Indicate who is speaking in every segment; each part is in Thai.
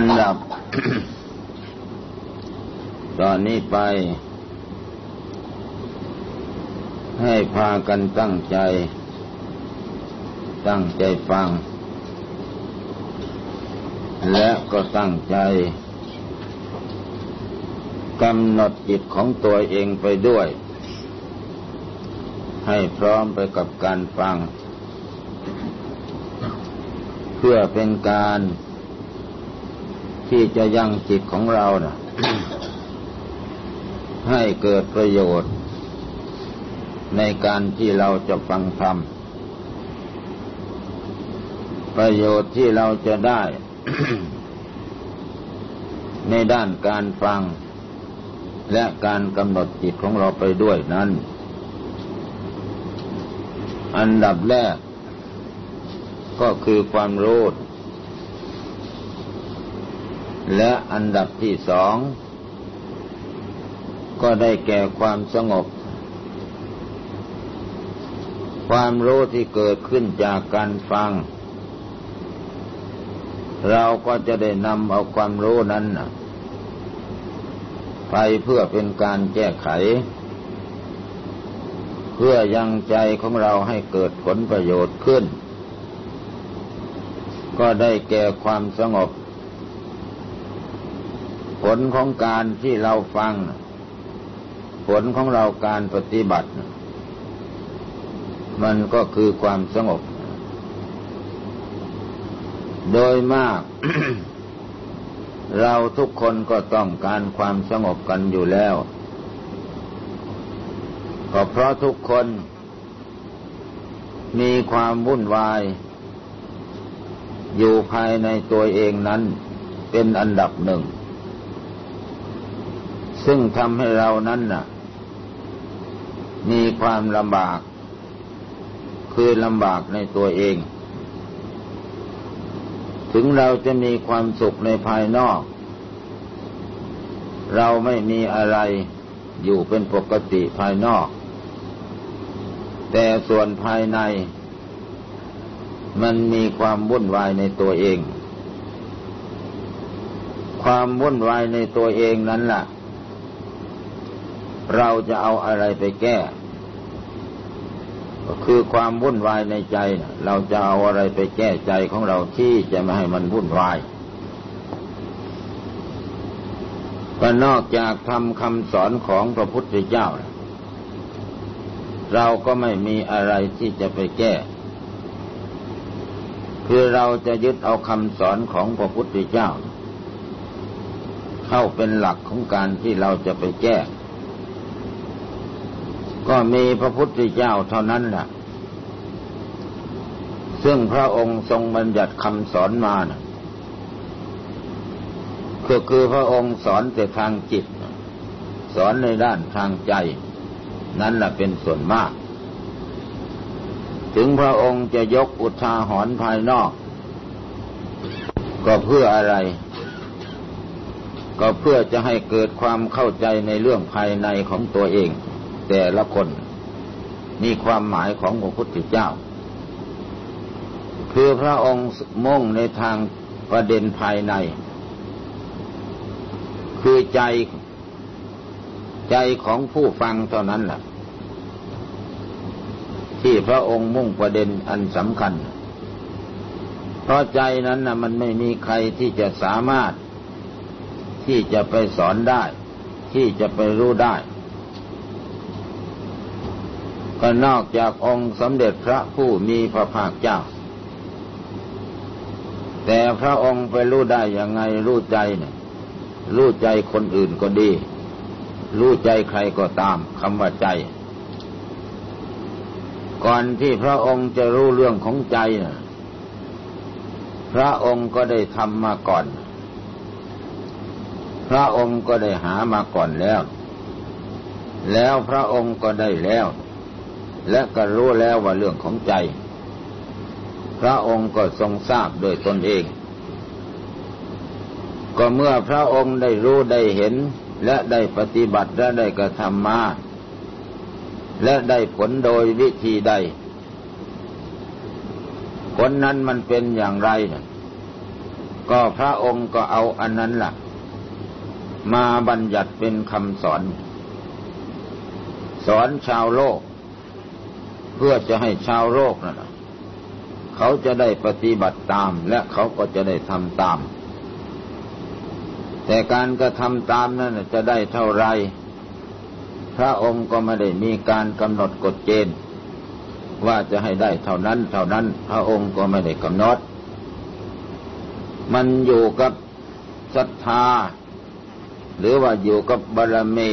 Speaker 1: อันดับ ตอนนี้ไป ให้พากันตั้งใจ ตั้งใจฟัง และก็ตั้งใจกำหนดจิตของตัวเองไปด้วย ให้พร้อมไปกับการฟัง เพื่อเป็นการ ที่จะยังจิตของเรานะให้เกิดประโยชน์ ในการที่เราจะฟังธรรม ประโยชน์ที่เราจะได้ ในด้านการฟัง และการกำหนดจิตของเราไปด้วยนั้น อันดับแรก ก็คือความรู้ และอันดับที่สอง ก็ได้แก่ความสงบ ความรู้ที่เกิดขึ้นจากการฟัง เราก็จะได้นำเอาความรู้นั้นไปเพื่อเป็นการแก้ไข เพื่อยังใจของเราให้เกิดผลประโยชน์ขึ้น ก็ได้แก่ความสงบ ลของการที่เราฟัง ผลของเราการปฏิบัติ มันก็คือความสงบ โดยมาก เราทุกคนก็ต้องการความสงบกันอยู่แล้ว ก็เพราะทุกคนมีความวุ่นวาย อยู่ภายในตัวเองนั้นเป็นอันดับหนึ่ง ซึ่งทำให้เรานั้นน่ะ มีความลำบาก คือลำบากในตัวเอง ถึงเราจะมีความสุขในภายนอก เราไม่มีอะไรอยู่เป็นปกติภายนอก แต่ส่วนภายใน มันมีความวุ่นวายในตัวเอง ความวุ่นวายในตัวเองนั้นละ่ะ เราจะเอาอะไรไปแก้ ก็คือความวุ่นวายในใจเราจะเอาอะไรไปแก้ใจของเราที่จะไม่ให้มันวุ่นวายก็นอกจากทำคำสอนของพระพุทธเจ้า เราก็ไม่มีอะไรที่จะไปแก้ คือเราจะยึดเอาคำสอนของพระพุทธเจ้า เข้าเป็นหลักของการที่เราจะไปแก้ ก็มีพระพุทธเจ้าเท่านั้นแหละซึ่งพระองค์ทรงบัญญัติคำสอนมานะคือคือพระองค์สอนแต่ทางจิต สอนในด้านทางใจ นั่นแหละเป็นส่วนมาก ถึงพระองค์จะยกอุทาหรณ์ภายนอก ก็เพื่ออะไร ก็เพื่อจะให้เกิดความเข้าใจในเรื่องภายในของตัวเอง แต่ละคน มีความหมายของพระพุทธเจ้า คือพระองค์มุ่งในทางประเด็นภายใน คือใจใจของผู้ฟังเท่านั้นแหละที่พระองค์มุ่งประเด็นอันสำคัญ เพราะใจนั้นนะมันไม่มีใครที่จะสามารถ ที่จะไปสอนได้ ที่จะไปรู้ได้ ก็นอกจากองค์สมเด็จพระผู้มีพระภาคเจ้า แต่พระองค์ไปรู้ได้ยังไงรู้ใจเนี่ยรู้ใจคนอื่นก็ดี รู้ใจใครก็ตามคำว่าใจ ก่อนที่พระองค์จะรู้เรื่องของใจนะพระองค์ก็ได้ทำมาก่อน พระองค์ก็ได้หามาก่อนแล้ว แล้วพระองค์ก็ได้แล้ว และก็รู้แล้วว่าเรื่องของใจ พระองค์ก็ทรงทราบโดยตนเอง ก็เมื่อพระองค์ได้รู้ได้เห็น และได้ปฏิบัติและได้กระทำมา และได้ผลโดยวิธีใด ผลนั้นมันเป็นอย่างไรนะก็พระองค์ก็เอาอันนั้นละ่ะ มาบัญญัติเป็นคำสอน สอนชาวโลก เพื่อจะให้ชาวโลกนั่นเขาจะได้ปฏิบัติตามและเขาก็จะได้ทำตาม แต่การกระทำตามนั้นจะได้เท่าไร พระองค์ก็ไม่ได้มีการกำหนดกฎเกณฑ์ว่าจะให้ได้เท่านั้นเท่านั้น พระองค์ก็ไม่ได้กำหนด มันอยู่กับศรัทธา หรือว่าอยู่กับบารมี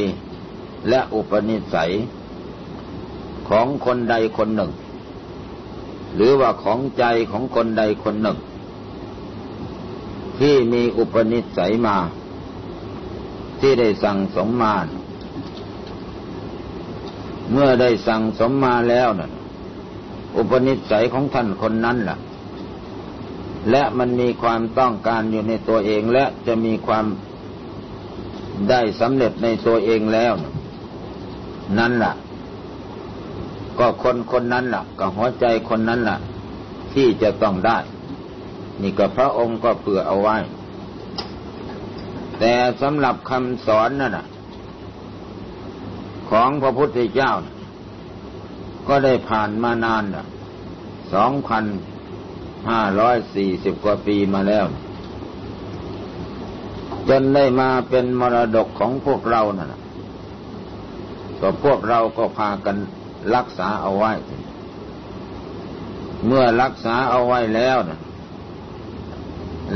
Speaker 1: และอุปนิสัย ของคนใดคนหนึ่ง หรือว่าของใจของคนใดคนหนึ่ง ที่มีอุปนิสัยมา ที่ได้สั่งสมมาเมื่อได้สั่งสมมาแล้วนะ่ะอุปนิสัยของท่านคนนั้นล่ะ และมันมีความต้องการอยู่ในตัวเองและจะมีความได้สำเร็จในตัวเองแล้ว นั่นล่ะ ก็คนคนนั้นล่ะ ก็หัวใจคนนั้นล่ะ ที่จะต้องได้ นี่ก็พระองค์ก็เผื่อเอาไว้ แต่สำหรับคำสอนนั่นนะของพระพุทธเจ้า ก็ได้ผ่านมานานสองพันห้าร้อยสี่สิบกว่าปีมาแล้ว จนได้มาเป็นมรดกของพวกเรานะ่ะก็พวกเราก็พากัน รักษาเอาไว้ เมื่อรักษาเอาไว้แล้วนะ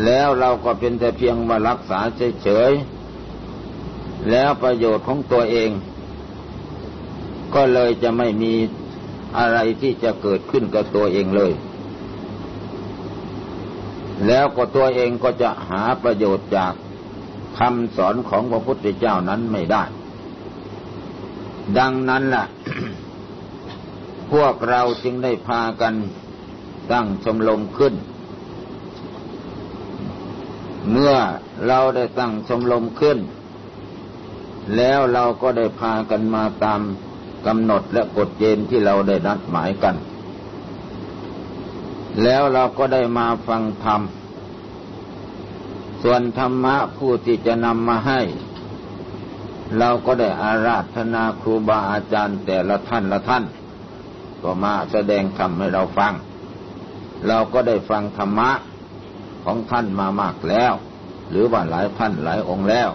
Speaker 1: แล้วเราก็เป็นแต่เพียงมารักษาเฉยๆ แล้วประโยชน์ของตัวเอง ก็เลยจะไม่มีอะไรที่จะเกิดขึ้นกับตัวเองเลย แล้วก็ตัวเองก็จะหาประโยชน์จากคำสอนของพระพุทธเจ้านั้นไม่ได้ ดังนั้นล่ะ พวกเราจึงได้พากันตั้งชมรมขึ้น เมื่อเราได้ตั้งชมรมขึ้น แล้วเราก็ได้พากันมาตามกำหนดและกฎเกณฑ์ที่เราได้นัดหมายกัน แล้วเราก็ได้มาฟังธรรม ส่วนธรรมะผู้ที่จะนำมาให้ เราก็ได้อาราธนาครูบาอาจารย์แต่ละท่านละท่าน ก็มาแสดงธรรมให้เราฟัง เราก็ได้ฟังธรรมะของท่านมามากแล้ว หรือว่าหลายท่านหลายองค์แล้ว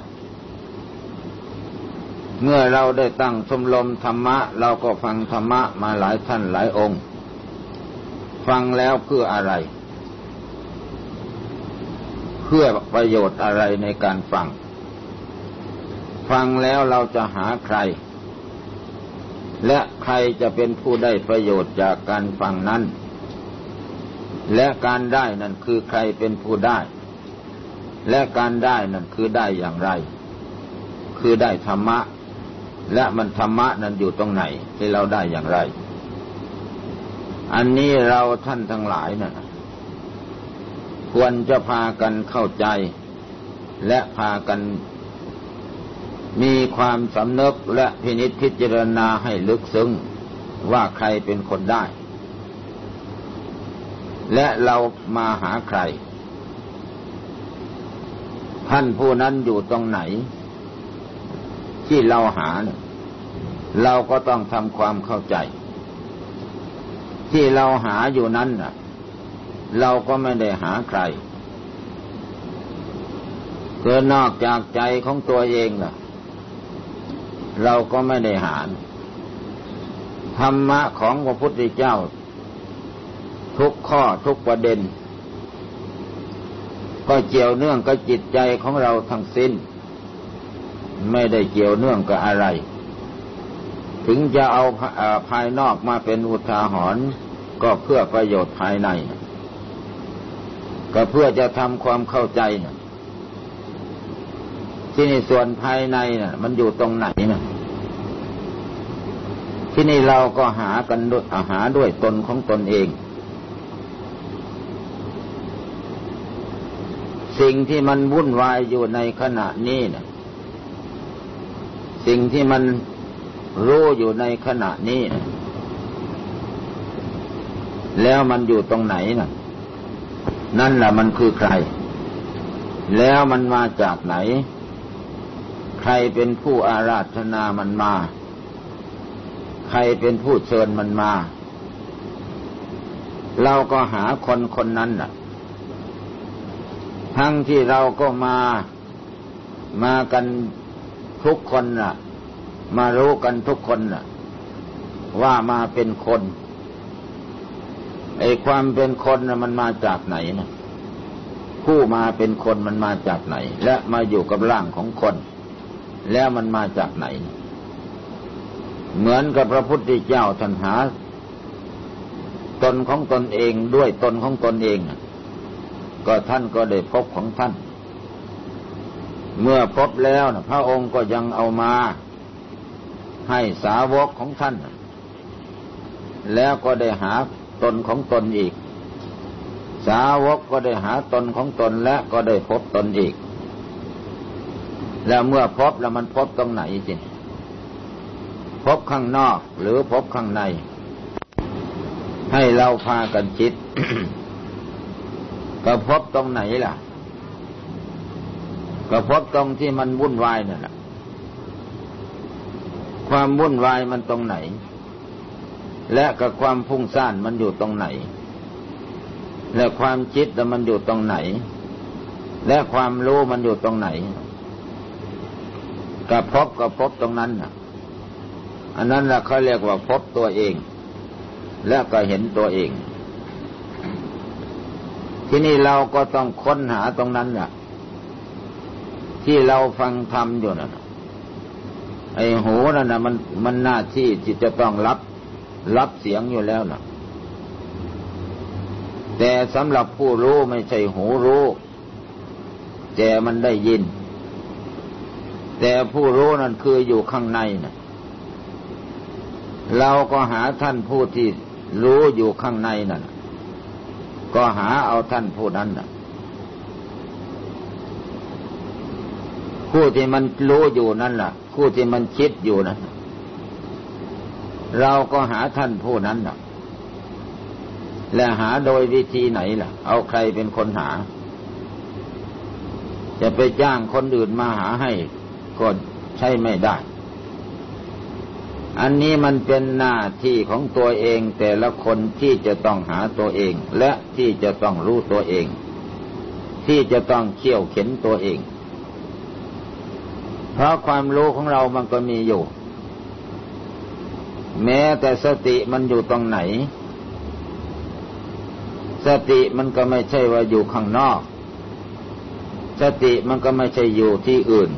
Speaker 1: เมื่อเราได้ตั้งชมรมธรรมะ เราก็ฟังธรรมะมาหลายท่านหลายองค์ ฟังแล้วเพื่ออะไร เพื่อประโยชน์อะไรในการฟัง ฟังแล้วเราจะหาใคร และใครจะเป็นผู้ได้ประโยชน์จากการฟังนั้น และการได้นั่นคือใครเป็นผู้ได้ และการได้นั่นคือได้อย่างไร คือได้ธรรมะ และมันธรรมะนั้นอยู่ตรงไหนที่เราได้อย่างไร อันนี้เราท่านทั้งหลายนะ่ะควรจะพากันเข้าใจ และพากัน มีความสำนึกและพินิจพิจารณาให้ลึกซึ้งว่าใครเป็นคนได้ และเรามาหาใคร ท่านผู้นั้นอยู่ตรงไหน ที่เราหา เราก็ต้องทำความเข้าใจ ที่เราหาอยู่นั้นเราก็ไม่ได้หาใครเกินนอกจากใจของตัวเองล่ะ เราก็ไม่ได้หาธรรมะของพระพุทธเจ้า ทุกข้อทุกประเด็น ก็เกี่ยวเนื่องกับจิตใจของเราทั้งสิ้น ไม่ได้เกี่ยวเนื่องกับอะไร ถึงจะเอาภายนอกมาเป็นอุทาหรณ์ก็เพื่อประโยชน์ภายใน ก็เพื่อจะทำความเข้าใจนะ ที่นี่ส่วนภายในนะ่ะ มันอยู่ตรงไหนนะที่นี่เราก็หากันด้วยหาด้วยตนของตนเอง สิ่งที่มันวุ่นวายอยู่ในขณะนี้นะสิ่งที่มันรู้อยู่ในขณะนี้แล้วมันอยู่ตรงไหนนะ่ะนั่นแหละมันคือใคร แล้วมันมาจากไหน ใครเป็นผู้อาราธนามันมา ใครเป็นผู้เชิญมันมา เราก็หาคนคนนั้นน่ะ ทั้งที่เราก็มามากันทุกคนน่ะ มารู้กันทุกคนน่ะ ว่ามาเป็นคนไอ้ความเป็นคนน่ะมันมาจากไหนนะผู้มาเป็นคนมันมาจากไหน และมาอยู่กับร่างของคน แล้วมันมาจากไหน เหมือนกับพระพุทธเจ้าท่านหา ตนของตนเองด้วยตนของตนเอง ก็ท่านก็ได้พบของท่าน เมื่อพบแล้วนะพระองค์ก็ยังเอามาให้สาวกของท่าน แล้วก็ได้หาตนของตนอีก สาวกก็ได้หาตนของตนและก็ได้พบตนอีก แล้วเมื่อพบแล้วมันพบตรงไหนสิพบข้างนอกหรือพบข้างใน ให้เราพากันคิดก็พบตรงไหนล่ะ ก็พบตรงที่มันวุ่นวายนั่นแหละความวุ่นวายมันตรงไหน และกับความพุ่งซ่านมันอยู่ตรงไหน และความคิดมันอยู่ตรงไหน และความรู้มันอยู่ตรงไหน กับพบกับพบตรงนั้นนะอันนั้นแหละเขาเรียกว่าพบตัวเอง และก็เห็นตัวเอง ที่นี่เราก็ต้องค้นหาตรงนั้นแหละที่เราฟังธรรมอยู่นะไอ้หูนั่นนะมันมันหน้าที่ที่จะต้องรับ รับเสียงอยู่แล้วนะแต่สำหรับผู้รู้ไม่ใช่หูรู้แต่มันได้ยิน แต่ผู้รู้นั่นคืออยู่ข้างในนะเราก็หาท่านผู้ที่รู้อยู่ข้างในนั่นก็หาเอาท่านผู้นั้นนะผู้ที่มันรู้อยู่นั่นล่ะ ผู้ที่มันคิดอยู่นั้นเราก็หาท่านผู้นั้นนะและหาโดยวิธีไหนล่ะ เอาใครเป็นคนหา จะไปจ้างคนอื่นมาหาให้ ก็ใช่ไม่ได้ อันนี้มันเป็นหน้าที่ของตัวเองแต่ละคนที่จะต้องหาตัวเอง และที่จะต้องรู้ตัวเอง ที่จะต้องเขี่ยวเข็นตัวเอง เพราะความรู้ของเรามันก็มีอยู่ แม้แต่สติมันอยู่ตรงไหน สติมันก็ไม่ใช่ว่าอยู่ข้างนอกสติมันก็ไม่ใช่อยู่ที่อื่น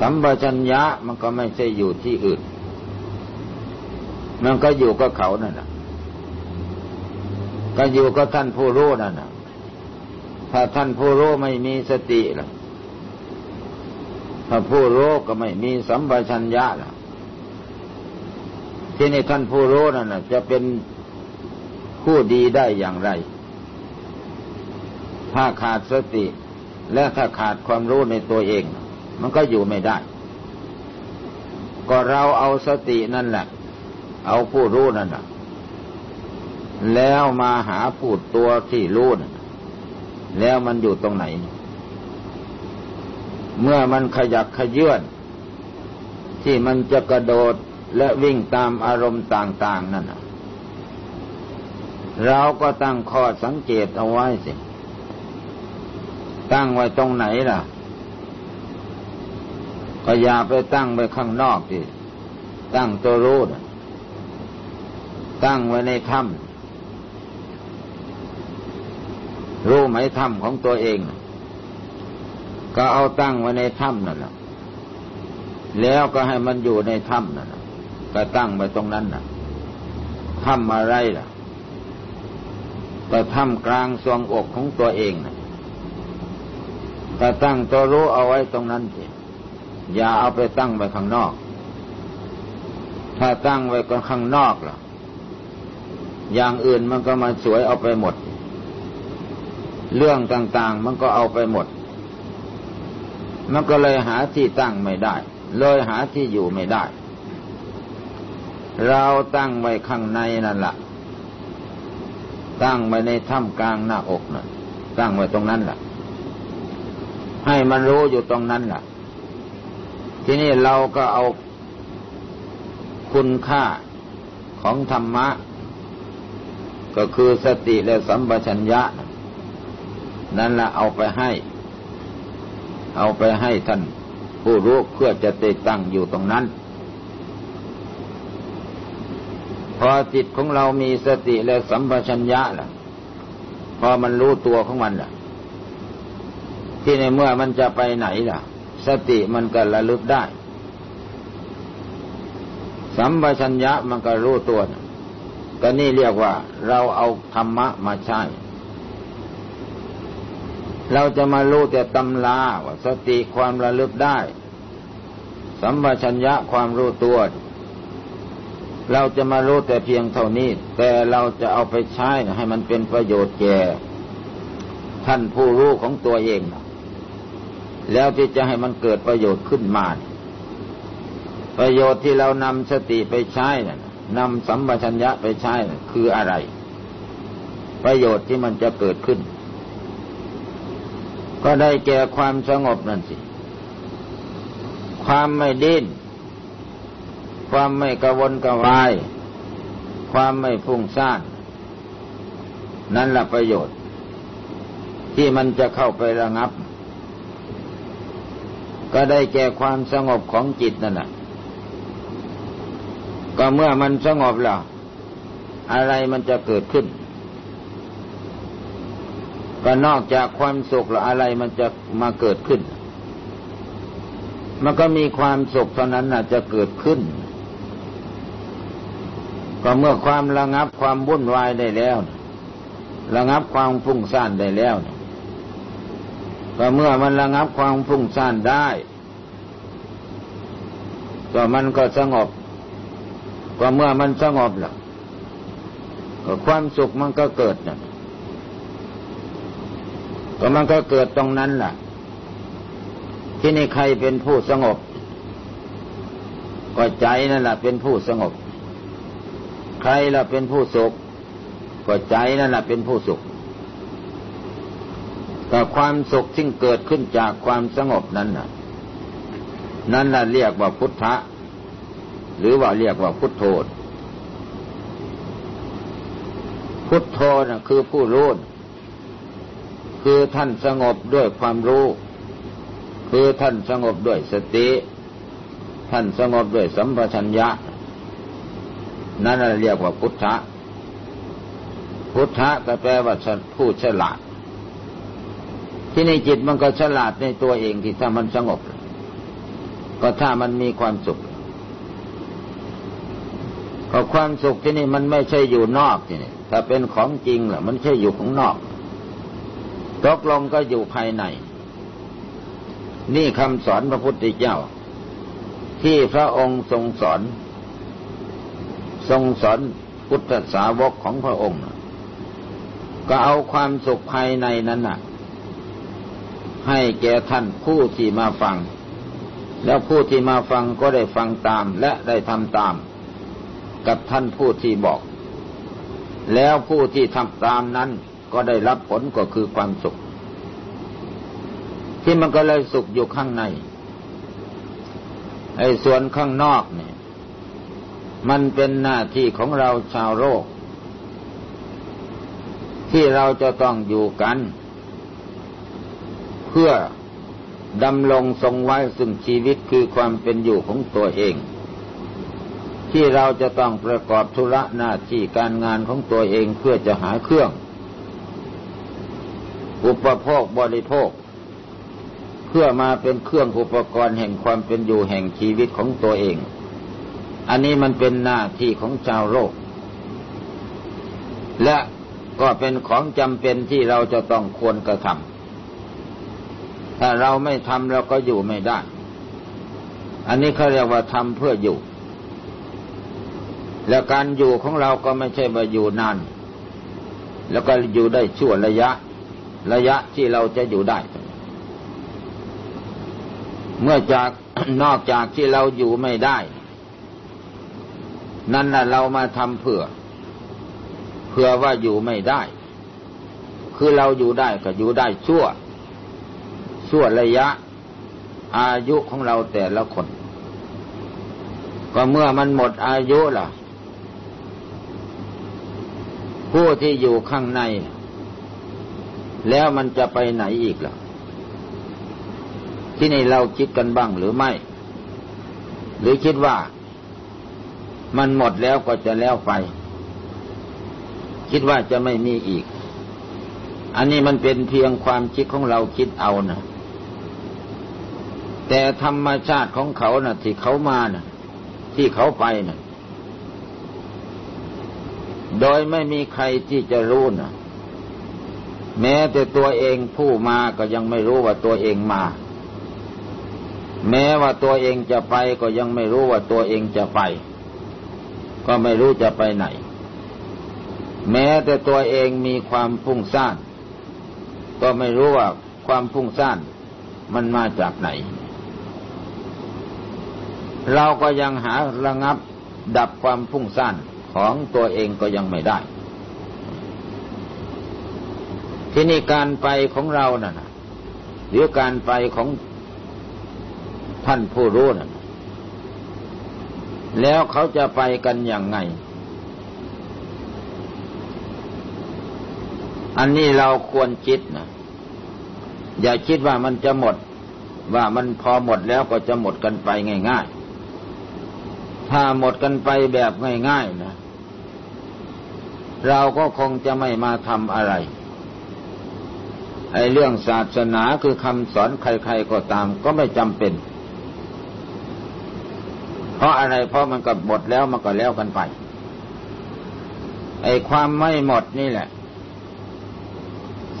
Speaker 1: สัมปชัญญะมันก็ไม่ใช่อยู่ที่อื่น มันก็อยู่กับเขานั่นแหะก็อยู่กับท่านผู้รู้นั่นนะถ้าท่านผู้รู้ไม่มีสติล่ะ ถ้าผู้รู้ก็ไม่มีสัมปชัญญะล่ะ ที่นี่ท่านผู้รู้นั่นจะเป็นผู้ดีได้อย่างไร ถ้าขาดสติ และถ้าขาดความรู้ในตัวเอง มันก็อยู่ไม่ได้ ก็เราเอาสตินั่นแหละ เอาผู้รู้นั่นแหละแล้วมาหาผู้ตัวที่รู้นั่นแล้วมันอยู่ตรงไหน เมื่อมันขยักขยื่นที่มันจะกระโดดและวิ่งตามอารมณ์ต่าง ๆ นั่นเราก็ตั้งข้อสังเกตเอาไว้สิ ตั้งไว้ตรงไหนล่ะ ก็อย่าไปตั้งไว้ข้างนอกสิตั้งตัวรู้ตั้งไว้ในถ้ำรู้ไหมถ้ำของตัวเอง ก็เอาตั้งไว้ในถ้ำนั่นแหละแล้วก็ให้มันอยู่ในถ้ำนั่นแหละก็ตั้งไปตรงนั้นน่ะทำอะไรล่ะก็ทำกลางทรวงอกของตัวเองน่ะก็ตั้งตัวรู้เอาไว้ตรงนั้นสิ อย่าเอาไปตั้งไปข้างนอก ถ้าตั้งไว้ก็ข้างนอกล่ะ อย่างอื่นมันก็มาสวยเอาไปหมด เรื่องต่างๆมันก็เอาไปหมด มันก็เลยหาที่ตั้งไม่ได้ เลยหาที่อยู่ไม่ได้ เราตั้งไว้ข้างในนั่นแหละตั้งไว้ในถ้ำกลางหน้าอกนั่นตั้งไว้ตรงนั้นแหละให้มันรู้อยู่ตรงนั้นล่ะ ทีนี้เราก็เอาคุณค่าของธรรมะ ก็คือสติและสัมปชัญญะ นั่นละเอาไปให้ เอาไปให้ท่านผู้รู้เพื่อจะติดตั้งอยู่ตรงนั้น พอจิตของเรามีสติและสัมปชัญญะล่ะ พอมันรู้ตัวของมันล่ะ ที่ในเมื่อมันจะไปไหนล่ะ สติมันก็ระลึกได้ สัมปชัญญะมันก็รู้ตัวก็นี่เรียกว่า เราเอาธรรมะมาใช้เราจะมารู้แต่ตำลาว่าสติความระลึกได้ สัมปชัญญะความรู้ตัว เราจะมารู้แต่เพียงเท่านี้ แต่เราจะเอาไปใช้ให้มันเป็นประโยชน์แก่ท่านผู้รู้ของตัวเอง แล้วที่จะให้มันเกิดประโยชน์ขึ้นมา ประโยชน์ที่เรานำสติไปใช้นำสัมปชัญญะไปใช้คืออะไร ประโยชน์ที่มันจะเกิดขึ้น ก็ได้แก่ความสงบนั่นสิ ความไม่ดิ้น ความไม่กระวนกระวาย ความไม่ฟุ้งซ่าน นั่นแหละประโยชน์ ที่มันจะเข้าไประงับ ก็ได้แก่ความสงบของจิตนั่นแหละก็เมื่อมันสงบแล้ว อะไรมันจะเกิดขึ้น ก็นอกจากความสุขแล้วอะไรมันจะมาเกิดขึ้น มันก็มีความสุขเท่านั้นน่ะจะเกิดขึ้น ก็เมื่อความระงับความวุ่นวายได้แล้ว ระงับความฟุ้งซ่านได้แล้ว ก็เมื่อมันระงับความฟุ้งซ่านได้ ก็มันก็สงบ ก็เมื่อมันสงบล้วก็ความสุขมันก็เกิดนะก็มันก็เกิดตรงนั้นแหละที่นี่ใครเป็นผู้สงบ ก็ใจนั่นแหละเป็นผู้สงบ ใครล่ะเป็นผู้สุข ก็ใจนั่นแหละเป็นผู้สุข แต่ความสุขที่เกิดขึ้นจากความสงบนั้นน่ะ นั่นแหละเรียกว่าพุทธะ หรือว่าเรียกว่าพุทโธ พุทโธน่ะคือผู้รู้คือท่านสงบด้วยความรู้ คือท่านสงบด้วยสติ ท่านสงบด้วยสัมปชัญญะ นั่นเรียกว่าพุทธะ พุทธะก็แปลว่าผู้ฉลาด ที่ในจิตมันก็ฉลาดในตัวเองที่ถ้ามันสงบ ก็ถ้ามันมีความสุขพราะความสุขที่นี่มันไม่ใช่อยู่นอกที่นี่ถ้าเป็นของจริงล่ะมันใช่อยู่ของนอกตกลงก็อยู่ภายใน นี่คำสอนพระพุทธเจ้า ที่พระองค์ทรงสอน ทรงสอนพุทธสาวกของพระองค์ ก็เอาความสุขภายในนั้นน่ะ ให้แก่ท่านผู้ที่มาฟัง แล้วผู้ที่มาฟังก็ได้ฟังตามและได้ทำตาม กับท่านผู้ที่บอก แล้วผู้ที่ทำตามนั้นก็ได้รับผลก็คือความสุข ที่มันก็เลยสุขอยู่ข้างในไอ้ส่วนข้างนอกเนี่ย มันเป็นหน้าที่ของเราชาวโลกที่เราจะต้องอยู่กัน เพื่อดำรงทรงไว้ซึ่งชีวิตคือความเป็นอยู่ของตัวเอง ที่เราจะต้องประกอบธุระหน้าที่การงานของตัวเองเพื่อจะหาเครื่อง อุปโภคบริโภค เพื่อมาเป็นเครื่องอุปกรณ์แห่งความเป็นอยู่แห่งชีวิตของตัวเอง อันนี้มันเป็นหน้าที่ของชาวโลก และก็เป็นของจำเป็นที่เราจะต้องควรกระทำ ถ้าเราไม่ทำเราก็อยู่ไม่ได้ อันนี้เขาเรียกว่าทำเพื่ออยู่ แล้วการอยู่ของเราก็ไม่ใช่ว่าอยู่นาน แล้วก็อยู่ได้ชั่วระยะ ระยะที่เราจะอยู่ได้ เมื่อจากนอกจากที่เราอยู่ไม่ได้ นั่นแหละเรามาทำเผื่อเผื่อว่าอยู่ไม่ได้ คือเราอยู่ได้ก็อยู่ได้ชั่ว ช่วระยะอายุของเราแต่ละคน ก็เมื่อมันหมดอายุล่ะ ผู้ที่อยู่ข้างใน แล้วมันจะไปไหนอีกล่ะ ที่นี่เราคิดกันบ้างหรือไม่ หรือคิดว่า มันหมดแล้วก็จะแล้วไป คิดว่าจะไม่มีอีก อันนี้มันเป็นเพียงความคิดของเราคิดเอานะ แต่ธรรมชาติของเขานะ่ะ ที่เขามานะ่ะ ที่เขาไปนะ่ะ โดยไม่มีใครที่จะรู้นะแม้แต่ตัวเองผู้มาก็ยังไม่รู้ว่าตัวเองมา แม้ว่าตัวเองจะไปก็ยังไม่รู้ว่าตัวเองจะไป ก็ไม่รู้จะไปไหน แม้แต่ตัวเองมีความพุ่งซ่านก็ไม่รู้ว่าความพุ่งซ่านมันมาจากไหน เราก็ยังหาระงับดับความพุ่งซ่านของตัวเองก็ยังไม่ได้ ที่นี่การไปของเรานะ่ะหรือการไปของท่านผู้รู้นะ่ะแล้วเขาจะไปกันอย่างไง อันนี้เราควรคิดนะอย่าคิดว่ามันจะหมด ว่ามันพอหมดแล้วก็จะหมดกันไปง่าย ๆ ถ้าหมดกันไปแบบง่ายๆนะ เราก็คงจะไม่มาทำอะไร ไอ้เรื่องศาสนาคือคำสอนใครๆก็ตามก็ไม่จำเป็น เพราะอะไรเพราะมันก็หมดแล้วมันก็แล้วกันไป ไอ้ความไม่หมดนี่แหละ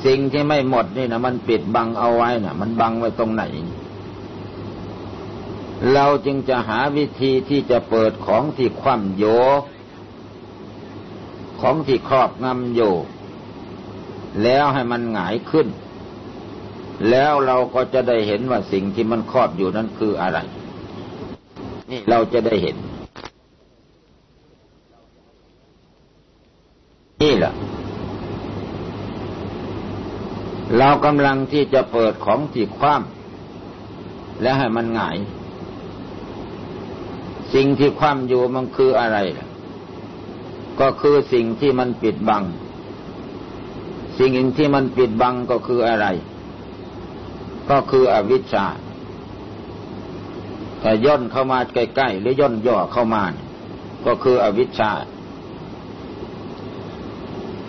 Speaker 1: สิ่งที่ไม่หมดนี่นะมันปิดบังเอาไว้นะ่ะมันบังไว้ตรงไหน เราจึงจะหาวิธีที่จะเปิดของที่คว่ำโย ของที่ครอบงำอยู่แล้วให้มันหงายขึ้น แล้วเราก็จะได้เห็นว่าสิ่งที่มันครอบอยู่นั้นคืออะไร นี่เราจะได้เห็น นี่แหละเรากำลังที่จะเปิดของที่คว่ำและให้มันหงาย สิ่งที่คว่ำอยู่มันคืออะไร ก็คือสิ่งที่มันปิดบัง สิ่งที่มันปิดบังก็คืออะไร ก็คืออวิชชาแต่ย่นเข้ามาใกล้ๆหรือย่นย่อเข้ามา ก็คืออวิชชา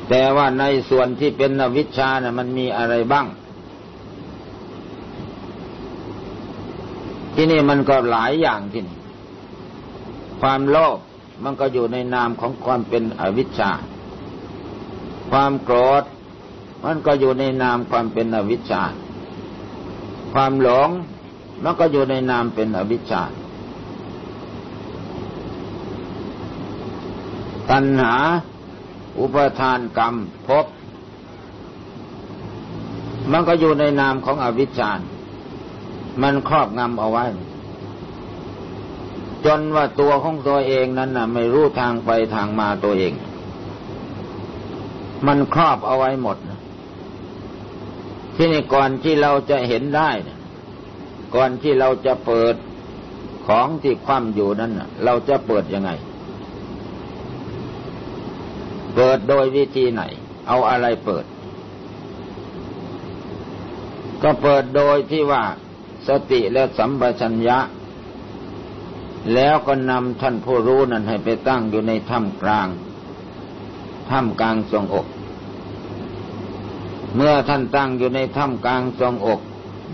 Speaker 1: แต่ว่าในส่วนที่เป็นอวิชชานะ่ะมันมีอะไรบ้าง ที่นี่มันก็หลายอย่างที่นี่ ความโลภมันก็อยู่ในนามของความเป็นอวิชชา ความโกรธมันก็อยู่ในนามความเป็นอวิชชา ความหลงมันก็อยู่ในนามเป็นอวิชชา ตัณหา อุปทานกรรมพบมันก็อยู่ในนามของอวิชชา มันครอบงำเอาไว้ จนว่าตัวของตัวเองนั้นน่ะ ไม่รู้ทางไปทางมาตัวเอง มันครอบเอาไว้หมดที่นี่ก่อนที่เราจะเห็นได้ก่อนที่เราจะเปิดของที่คว่ำอยู่นั้นเราจะเปิดยังไง เปิดโดยวิธีไหน เอาอะไรเปิด ก็เปิดโดยที่ว่าสติและสัมปชัญญะ แล้วก็นำท่านผู้รู้นั้นให้ไปตั้งอยู่ในถ้ำกลางถ้ำกลางทรงอก เมื่อท่านตั้งอยู่ในถ้ำกลางทรงอก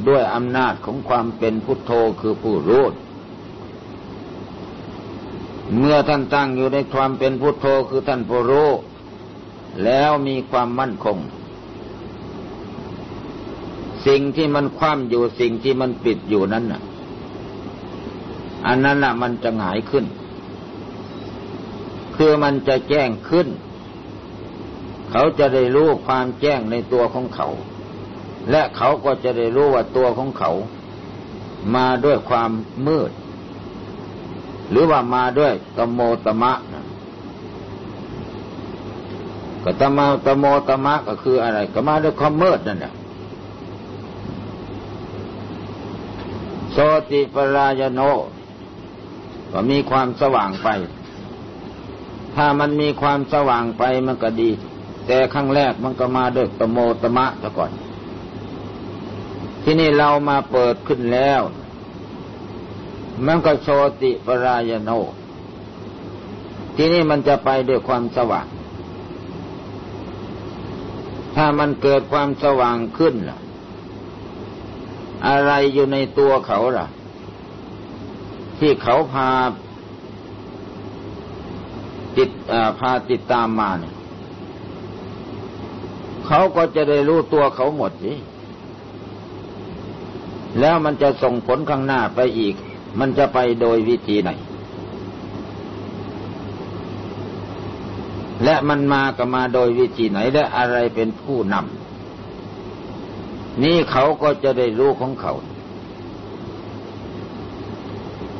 Speaker 1: ด้วยอำนาจของความเป็นพุทโธคือผู้รู้เมื่อท่านตั้งอยู่ในความเป็นพุทโธคือท่านผู้รู้แล้วมีความมั่นคง สิ่งที่มันคว่ำอยู่สิ่งที่มันปิดอยู่นั้นน่ะ อันนั้นน่ะมันจะหงายขึ้น คือมันจะแจ้งขึ้น เขาจะได้รู้ความแจ้งในตัวของเขา และเขาก็จะได้รู้ว่าตัวของเขา มาด้วยความมืด หรือว่ามาด้วยตโมตมะนะก็ตมาตโมตมะก็คืออะไร ก็มาด้วยความมืดนั่นแหละโสติปรายโน ก็มีความสว่างไป ถ้ามันมีความสว่างไปมันก็ดี แต่ครั้งแรกมันก็มาด้วยตโมตมะซะก่อน ที่นี่เรามาเปิดขึ้นแล้ว มันก็โชติปรายโน ที่นี่มันจะไปด้วยความสว่าง ถ้ามันเกิดความสว่างขึ้นล่ะ อะไรอยู่ในตัวเขาล่ะ ที่เขาพาติดพาติดตามมาเนี่ย เขาก็จะได้รู้ตัวเขาหมดสิแล้วมันจะส่งผลข้างหน้าไปอีก มันจะไปโดยวิธีไหน และมันมาก็มาโดยวิธีไหน และอะไรเป็นผู้นำนี่เขาก็จะได้รู้ของเขา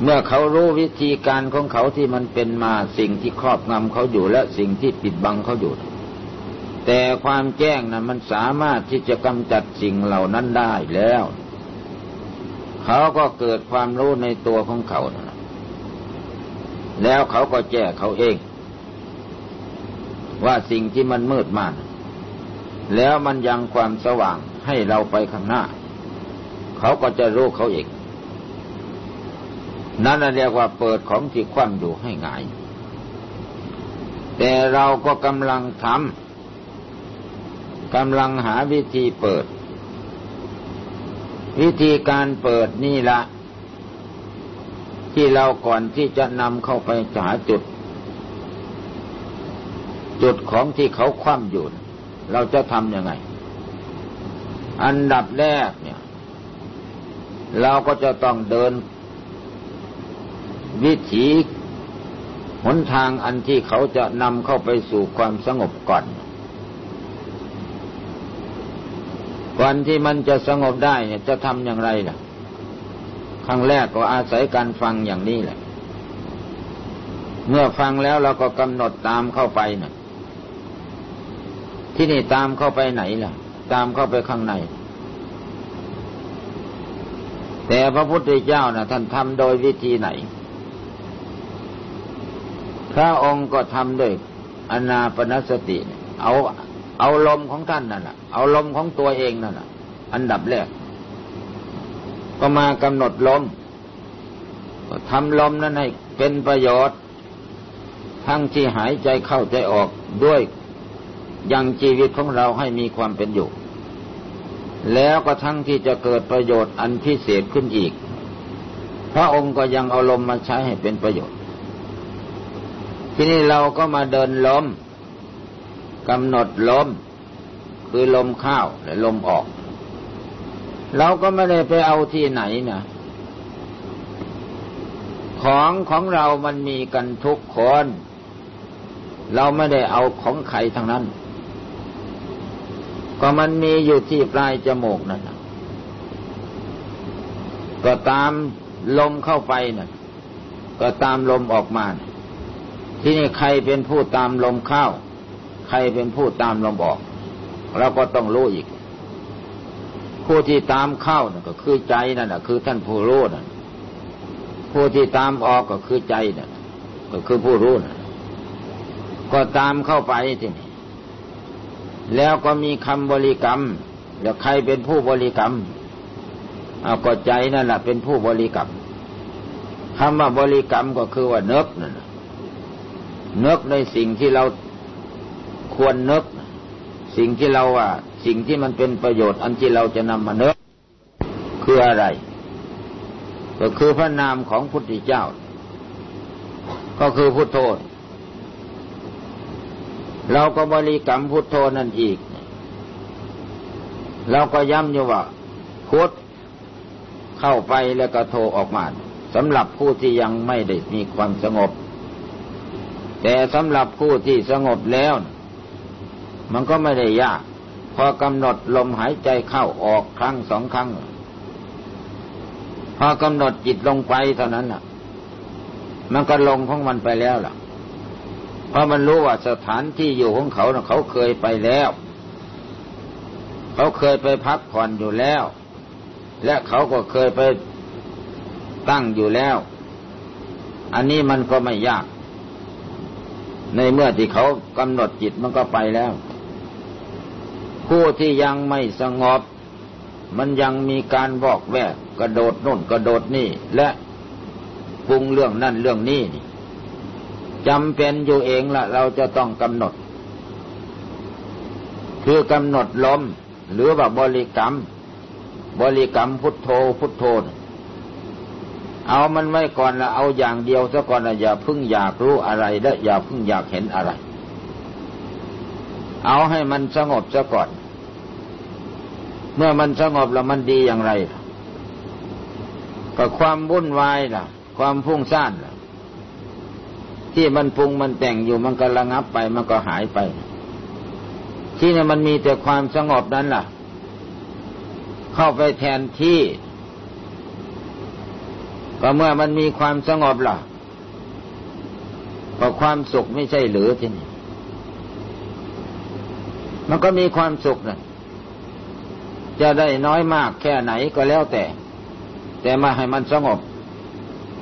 Speaker 1: เมื่อเขารู้วิธีการของเขาที่มันเป็นมาสิ่งที่ครอบงำเขาอยู่และสิ่งที่ปิดบังเขาอยู่ แต่ความแจ้งนะั้นมันสามารถที่จะกำจัดสิ่งเหล่านั้นได้แล้ว เขาก็เกิดความรู้ในตัวของเขาแล้วเขาก็แก้เขาเอง ว่าสิ่งที่มันมืดมานแล้วมันยังความสว่างให้เราไปข้างหน้า เขาก็จะรู้เขาเอง นั่นเรียกว่าเปิดของที่คว่ำอยู่ให้ง่าย แต่เราก็กำลังทำกำลังหาวิธีเปิด วิธีการเปิดนี่ละ ที่เราก่อนที่จะนำเข้าไปหาจุด จุดของที่เขาคว่ำอยู่ เราจะทำยังไง อันดับแรกเนี่ย เราก็จะต้องเดิน วิถีหนทางอันที่เขาจะนำเข้าไปสู่ความสงบก่อน ก่อนที่มันจะสงบได้เนี่ยจะทำอย่างไรล่ะ ครั้งแรกก็อาศัยการฟังอย่างนี้แหละ เมื่อฟังแล้วเราก็กำหนดตามเข้าไปนะ่ะที่นี่ตามเข้าไปไหนล่ะ ตามเข้าไปข้างใน แต่พระพุทธเจ้านะ่ะ ท่านทำโดยวิธีไหน พระองค์ก็ทำด้วยอนาปนสติ เอาเอาลมของท่านนั่นแหละเอาลมของตัวเองนั่นแหละอันดับแรก ก็มากำหนดลมก็ทำลมนั้นให้เป็นประโยชน์ ทั้งที่หายใจเข้าใจออกด้วยยังชีวิตของเราให้มีความเป็นอยู่ แล้วก็ทั้งที่จะเกิดประโยชน์อันพิเศษขึ้นอีก พระองค์ก็ยังเอาลมมาใช้ให้เป็นประโยชน์ ที่นี่เราก็มาเดินลมกำหนดลม คือลมเข้าและลมออก เราก็ไม่ได้ไปเอาที่ไหนนะของของเรามันมีกันทุกคน เราไม่ได้เอาของใครทั้งนั้น ก็มันมีอยู่ที่ปลายจมูกนั่นก็ตามลมเข้าไปนั่นก็ตามลมออกมา ที่นี่ใครเป็นผู้ตามลมเข้า ใครเป็นผู้ตามลมออกเราก็ต้องรู้อีก ผู้ที่ตามเข้านั่นก็คือใจนั่นแหะคือท่านผู้รู้นั่นผู้ที่ตามออกก็คือใจนั่นก็คือผู้รู้นั่นก็ตามเข้าไปที่นี่แล้วก็มีคำบริกรรม แล้วใครเป็นผู้บริกรรมเอาก็ใจนั่นแหละเป็นผู้บริกรรมคำว่าบริกรรมก็คือว่าเนึกนั่น นึกในสิ่งที่เราควรนึก สิ่งที่เราว่า สิ่งที่มันเป็นประโยชน์อันที่เราจะนำมานึกคืออะไร ก็คือพระนามของพุทธเจ้า ก็คือพุทโธเราก็บริกรรมพุทโธนั่นอีก เราก็ย้ำอยู่ว่า พุทเข้าไปแล้วก็โทออกมาสำหรับผู้ที่ยังไม่ได้มีความสงบ แต่สำหรับผู้ที่สงบแล้ว มันก็ไม่ได้ยาก พอกำหนดลมหายใจเข้าออกครั้งสองครั้ง พอกำหนดจิตลงไปเท่านั้นน่ะ มันก็ลงของมันไปแล้วล่ะ เพราะมันรู้ว่าสถานที่อยู่ของเขาเขาเคยไปแล้ว เขาเคยไปพักผ่อนอยู่แล้ว และเขาก็เคยไปตั้งอยู่แล้ว อันนี้มันก็ไม่ยาก ในเมื่อที่เขากำหนดจิตมันก็ไปแล้ว ผู้ที่ยังไม่สงบ มันยังมีการบอกแวกกระโดดน่นกระโดดนี่ และปรุงเรื่องนั่นเรื่องนี้นี่จำเป็นอยู่เองละเราจะต้องกำหนด คือกำหนดลมหรือว่าบริกรรม บริกรรมพุทโธพุทโธ เอามันไว้ก่อนละเอาอย่างเดียวซะก่อนละอย่าพึ่งอยากรู้อะไรและอย่าพึ่งอยากเห็นอะไร เอาให้มันสงบซะก่อน เมื่อมันสงบแล้วมันดีอย่างไรก็ความวุ่นวายล่ะ ความพุ่งซ่านล่ะ ที่มันพุงมันแต่งอยู่มันก็ระงับไปมันก็หายไป ที่นี่มันมีแต่ความสงบนั้นล่ะ เข้าไปแทนที่ ก็เมื่อมันมีความสงบล่ะก็ความสุขไม่ใช่หรือที่นี่มันก็มีความสุขนะจะได้น้อยมากแค่ไหนก็แล้วแต่ แต่มาให้มันสงบ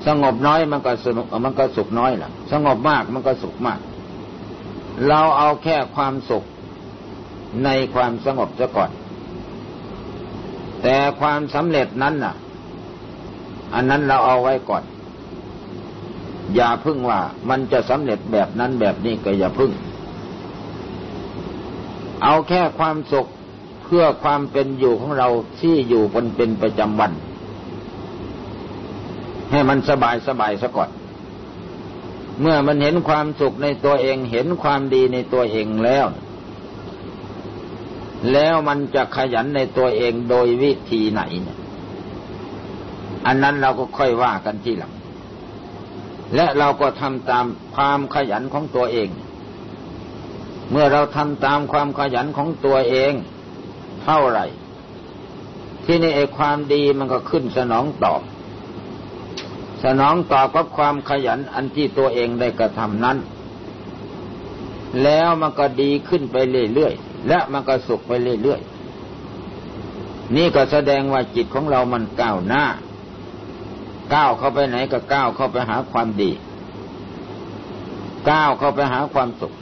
Speaker 1: สงบน้อยมันก็สนุกมันก็สุขน้อยล่ะ สงบมากมันก็สุขมาก เราเอาแค่ความสุขในความสงบซะก่อน แต่ความสำเร็จนั้นน่ะ อันนั้นเราเอาไว้ก่อน อย่าพึ่งว่ามันจะสำเร็จแบบนั้นแบบนี้ก็อย่าพึ่ง เอาแค่ความสุขเพื่อความเป็นอยู่ของเราที่อยู่บนเป็นประจำวัน ให้มันสบายสบายซะก่อนเมื่อมันเห็นความสุขในตัวเองเห็นความดีในตัวเองแล้ว แล้วมันจะขยันในตัวเองโดยวิธีไหนเนี่ย อันนั้นเราก็ค่อยว่ากันทีหลัง และเราก็ทำตามความขยันของตัวเอง เมื่อเราทำตามความขยันของตัวเอง เท่าไหร่ ที่นี่ไอ้ความดีมันก็ขึ้นสนองตอบ สนองตอบกับความขยันอันที่ตัวเองได้กระทำนั้น แล้วมันก็ดีขึ้นไปเรื่อยๆและมันก็สุขไปเรื่อยๆนี่ก็แสดงว่าจิตของเรามันก้าวหน้า ก้าวเข้าไปไหนก็ก้าวเข้าไปหาความดี ก้าวเข้าไปหาความสุข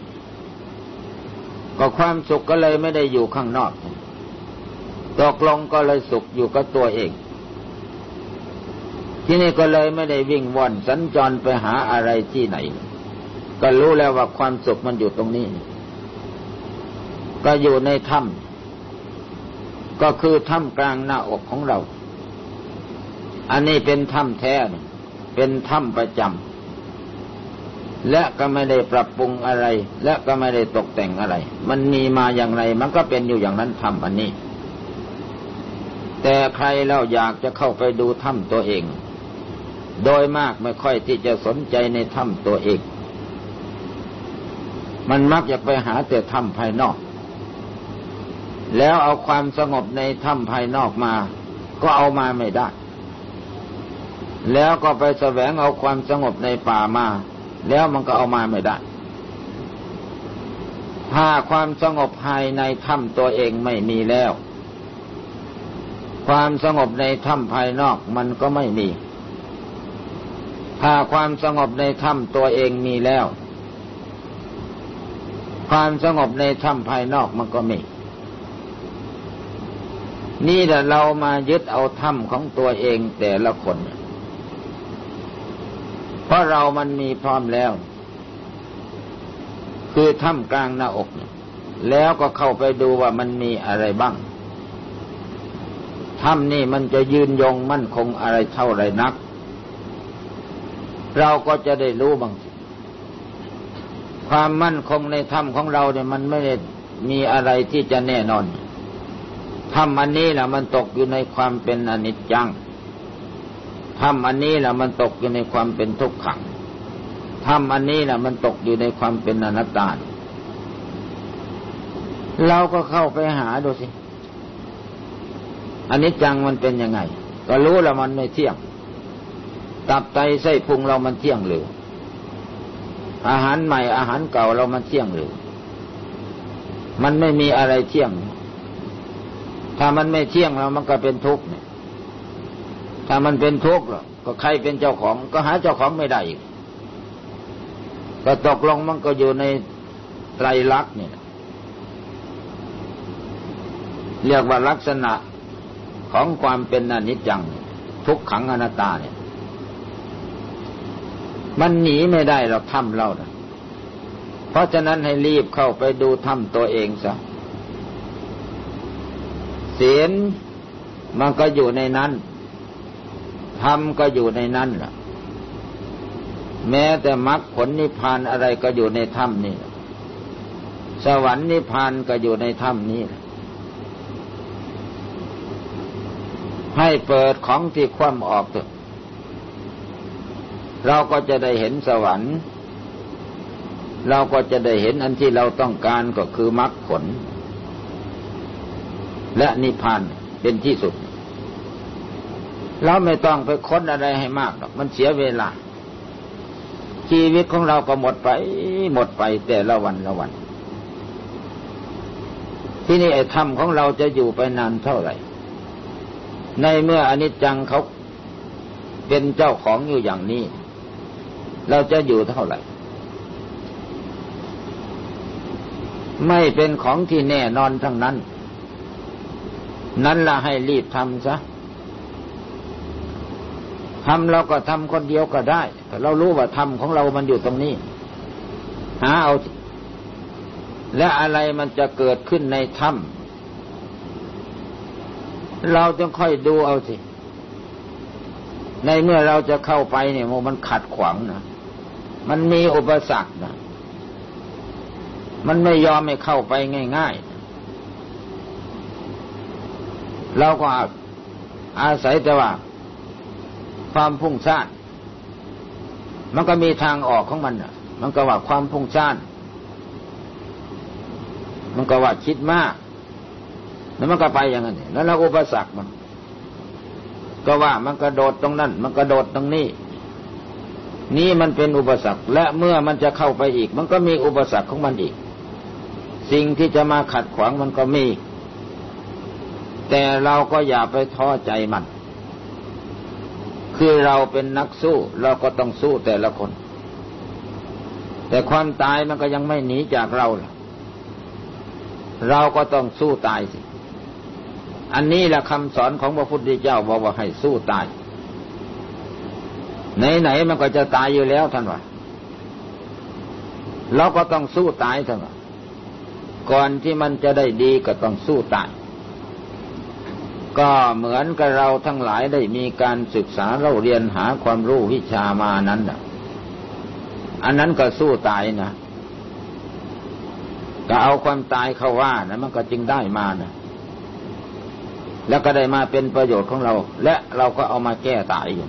Speaker 1: ก็ความสุขก็เลยไม่ได้อยู่ข้างนอก ตกลงก็เลยสุขอยู่กับตัวเอง ที่นี่ก็เลยไม่ได้วิ่งว่อนสัญจรไปหาอะไรที่ไหน ก็รู้แล้วว่าความสุขมันอยู่ตรงนี้ ก็อยู่ในถ้ำก็คือถ้ำกลางหน้าอกของเรา อันนี้เป็นถ้ำแท้ เป็นถ้ำประจำและก็ไม่ได้ปรับปรุงอะไร และก็ไม่ได้ตกแต่งอะไร มันมีมาอย่างไร มันก็เป็นอยู่อย่างนั้นถ้ำอันนี้ แต่ใครเราอยากจะเข้าไปดูถ้ำตัวเอง โดยมากไม่ค่อยที่จะสนใจในถ้ำตัวเอง มันมักอยากไปหาแต่ถ้ำภายนอก แล้วเอาความสงบในถ้ำภายนอกมา ก็เอามาไม่ได้ แล้วก็ไปแสวงเอาความสงบในป่ามา แล้วมันก็เอามาไม่ได้ ถ้าความสงบภายในถ้ำตัวเองไม่มีแล้ว ความสงบในถ้ำภายนอกมันก็ไม่มี ถ้าความสงบในถ้ำตัวเองมีแล้ว ความสงบในถ้ำภายนอกมันก็มีนี่แหละเรามายึดเอาถ้ำของตัวเองแต่ละคน เพราะเรามันมีพร้อมแล้ว คือถ้ำกลางหน้าอก แล้วก็เข้าไปดูว่ามันมีอะไรบ้างถ้ำนี่มันจะยืนยงมั่นคงอะไรเท่าไรนัก เราก็จะได้รู้บางความมั่นคงในถ้ำของเราเนี่ยมันไม่ได้มีอะไรที่จะแน่นอนถ้ำอันนี้แหละมันตกอยู่ในความเป็นอนิจจัง ทำอันนี้แหละมันตกอยู่ในความเป็นทุกขังทำอันนี้แหละมันตกอยู่ในความเป็นอนัตตา เราก็เข้าไปหาดูสิอันนี้จังมันเป็นยังไง ก็รู้แล้วมันไม่เที่ยง ตับไตไส้พุงเรามันเที่ยงหรือ อาหารใหม่อาหารเก่าเรามันเที่ยงหรือ มันไม่มีอะไรเที่ยง ถ้ามันไม่เที่ยงเรามันก็เป็นทุกข์เนี่ย ถ้ามันเป็นทุกข์ก็ใครเป็นเจ้าของ ก็หาเจ้าของไม่ได้อีกก็ตกลงมันก็อยู่ในไตรลักษณ์นี่เรียกว่าลักษณะของความเป็นอนิจจัง ทุกขังอนัตตาเนี่ย มันหนีไม่ได้เราทำเรานะเพราะฉะนั้นให้รีบเข้าไปดูถ้ำตัวเองซะเสียนมันก็อยู่ในนั้น รรมก็อยู่ในนั้นล่ะ แม้แต่มรรคผลนิพพานอะไรก็อยู่ในถ้ำนี่สวรรค์นิพพานก็อยู่ในถ้ำนี้ให้เปิดของที่คว่ำออกเถอะเราก็จะได้เห็นสวรรค์ เราก็จะได้เห็นอันที่เราต้องการก็คือมรรคผล และนิพพานเป็นที่สุด เราไม่ต้องไปค้นอะไรให้มากหรอกมันเสียเวลา ชีวิตของเราก็หมดไป หมดไปแต่ละวันละวัน ที่นี่ไอ้ธรรมของเราจะอยู่ไปนานเท่าไหร่ ในเมื่ออนิจจังเขาเป็นเจ้าของอยู่อย่างนี้ เราจะอยู่เท่าไหร่ ไม่เป็นของที่แน่นอนทั้งนั้น นั้นละให้รีบทำซะ ทำเราก็ทำคนเดียวก็ได้แต่เรารู้ว่าทำของเรามันอยู่ตรงนี้ หาเอา และอะไรมันจะเกิดขึ้นในถ้ำเราจึงค่อยดูเอาสิ ในเมื่อเราจะเข้าไปเนี่ยมันขัดขวางนะมันมีอุปสรรคนะมันไม่ยอมให้เข้าไปง่ายๆ เราก็อาศัยแต่ว่า ความพุ่งซ่าน มันก็มีทางออกของมันอะ มันก็ว่าความพุ่งซ่าน มันก็ว่าคิดมาก แล้วมันก็ไปอย่างนั้นแล้วเราอุปสรรคมัน ก็ว่ามันกระโดดตรงนั้น มันกระโดดตรงนี้ นี่มันเป็นอุปสรรค และเมื่อมันจะเข้าไปอีก มันก็มีอุปสรรคของมันอีก สิ่งที่จะมาขัดขวางมันก็มี แต่เราก็อย่าไปท้อใจมัน คือเราเป็นนักสู้ เราก็ต้องสู้แต่ละคน แต่ความตายมันก็ยังไม่หนีจากเรา เราก็ต้องสู้ตายสิ อันนี้แหละคำสอนของพระพุทธเจ้าบอกว่าให้สู้ตาย ไหนๆมันก็จะตายอยู่แล้วท่านว่าเราก็ต้องสู้ตายท่านว่าก่อนที่มันจะได้ดีก็ต้องสู้ตาย ก็เหมือนกับเราทั้งหลายได้มีการศึกษาเราเรียนหาความรู้วิชามานั้นนะอันนั้นก็สู้ตายนะก็เอาความตายเข้าว่านะมันก็จึงได้มานะแล้วก็ได้มาเป็นประโยชน์ของเรา และเราก็เอามาแก้ตายอยู่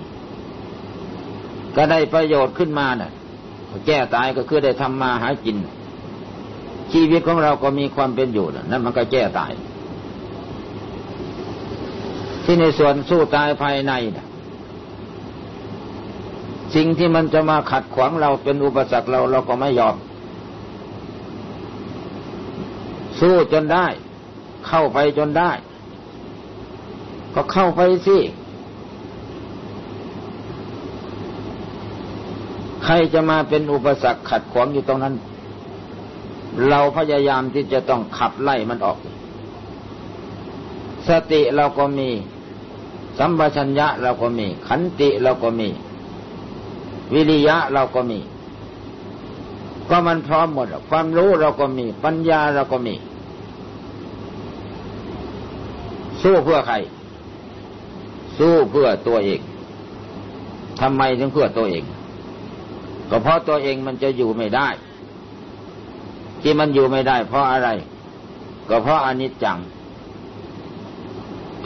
Speaker 1: ก็ได้ประโยชน์ขึ้นมานะ่ะแก้ตายก็คือได้ทำมาหากิน ชีวิตของเราก็มีความเป็นอยู่นะนั่นมันก็แก้ตาย ที่ในส่วนสู้ตายภายในนะสิ่งที่มันจะมาขัดขวางเราเป็นอุปสรรคเราเราก็ไม่ยอม สู้จนได้ เข้าไปจนได้ ก็เข้าไปสิใครจะมาเป็นอุปสรรคขัดขวางอยู่ตรงนั้น เราพยายามที่จะต้องขับไล่มันออก สติเราก็มี สัมปชัญญะเราก็มี ขันติเราก็มี วิริยะเราก็มี ก็มันพร้อมหมด ความรู้เราก็มี ปัญญาเราก็มี สู้เพื่อใคร สู้เพื่อตัวเองทำไมถึงเพื่อตัวเอง ก็เพราะตัวเองมันจะอยู่ไม่ได้ ที่มันอยู่ไม่ได้ เพราะอะไร ก็เพราะอนิจจัง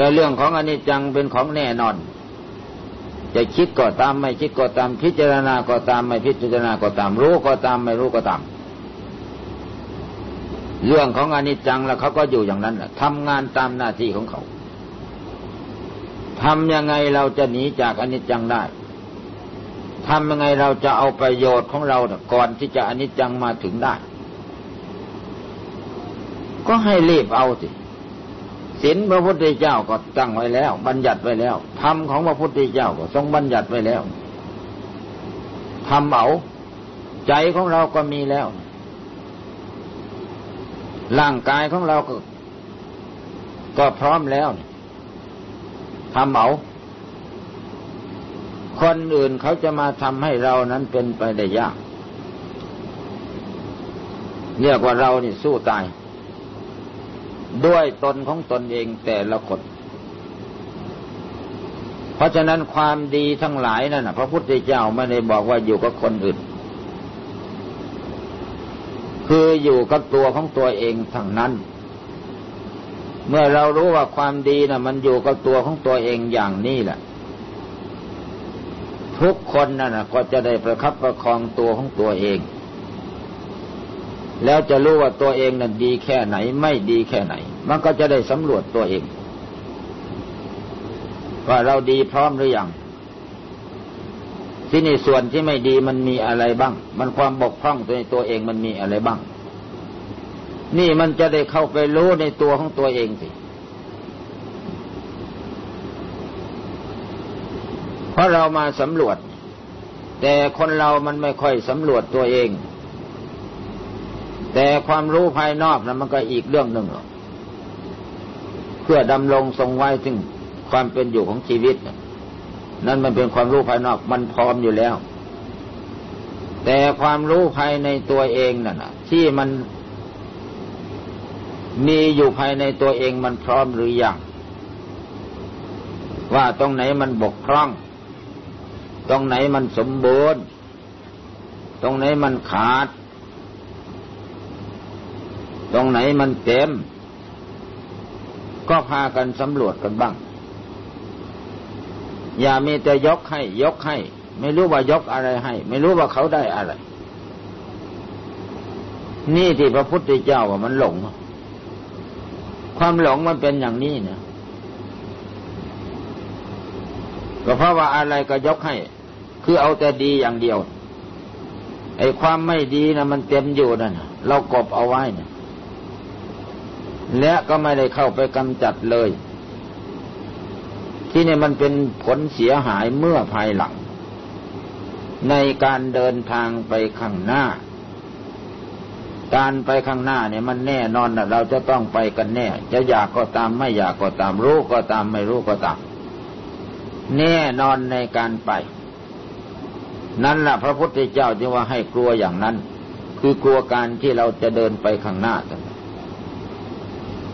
Speaker 1: แต่เรื่องของอนิจจังเป็นของแน่นอน จะคิดก็ตามไม่คิดก็ตาม พิจารณาก็ตามไม่พิจารณาก็ตาม รู้ก็ตามไม่รู้ก็ตาม เรื่องของอนิจจังแล้วเขาก็อยู่อย่างนั้นแหละทำงานตามหน้าที่ของเขาทำยังไงเราจะหนีจากอนิจจังได้ทำยังไงเราจะเอาประโยชน์ของเราก่อนที่จะอนิจจังมาถึงได้ ก็ให้รีบเอาสิ ศีลพระพุทธเจ้าก็ตั้งไว้แล้ว บัญญัติไว้แล้วธรรมของพระพุทธเจ้าก็ทรงบัญญัติไว้แล้วทำเอาใจของเราก็มีแล้ว ร่างกายของเราก็ ก็พร้อมแล้วทำเอาคนอื่นเขาจะมาทำให้เรานั้นเป็นไปได้ยากเรียกว่าเรานี่สู้ตาย ด้วยตนของตนเองแต่ละคน เพราะฉะนั้นความดีทั้งหลายนั่นพระพุทธเจ้าไม่ได้บอกว่าอยู่กับคนอื่น คืออยู่กับตัวของตัวเองทั้งนั้น เมื่อเรารู้ว่าความดีนะ่ะ มันอยู่กับตัวของตัวเองอย่างนี้แหละทุกคนนั่นนะก็จะได้ประคับประคองตัวของตัวเอง แล้วจะรู้ว่าตัวเองนั้นดีแค่ไหน ไม่ดีแค่ไหน มันก็จะได้สำรวจตัวเอง ว่าเราดีพร้อมหรืออยังที่นี่ส่วนที่ไม่ดีมันมีอะไรบ้าง มันความบกพร่องตัวในตัวเองมันมีอะไรบ้าง นี่มันจะได้เข้าไปรู้ในตัวของตัวเองสิเพราะเรามาสำรวจ แต่คนเรามันไม่ค่อยสำรวจตัวเอง แต่ความรู้ภายนอกนะมันก็อีกเรื่องหนึ่งหรอกเพื่อดำรงทรงไว้ถึงความเป็นอยู่ของชีวิตนั่นมันเป็นความรู้ภายนอกมันพร้อมอยู่แล้ว แต่ความรู้ภายในตัวเองนั่นนะที่มันมีอยู่ภายในตัวเองมันพร้อมหรือยังว่าตรงไหนมันบกพร่อง ตรงไหนมันสมบูรณ์ ตรงไหนมันขาด ตรงไหนมันเต็ม ก็พากันสำรวจกันบ้าง อย่ามีแต่ยกให้ ยกให้ ไม่รู้ว่ายกอะไรให้ ไม่รู้ว่าเขาได้อะไร นี่ที่พระพุทธเจ้าว่ามันหลง ความหลงมันเป็นอย่างนี้เนี่ยก็เพราะว่าอะไรก็ยกให้ คือเอาแต่ดีอย่างเดียวไอ้ความไม่ดีนะมันเต็มอยู่นั่นเรากบเอาไว้เนี่ย และก็ไม่ได้เข้าไปกำจัดเลย ที่นี่มันเป็นผลเสียหายเมื่อภายหลัง ในการเดินทางไปข้างหน้า การไปข้างหน้าเนี่ยมันแน่นอนนะเราจะต้องไปกันแน่ จะอยากก็ตามไม่อยากก็ตาม รู้ก็ตามไม่รู้ก็ตาม แน่นอนในการไป นั่นแหละพระพุทธเจ้าจึงว่าให้กลัวอย่างนั้น คือกลัวการที่เราจะเดินไปข้างหน้า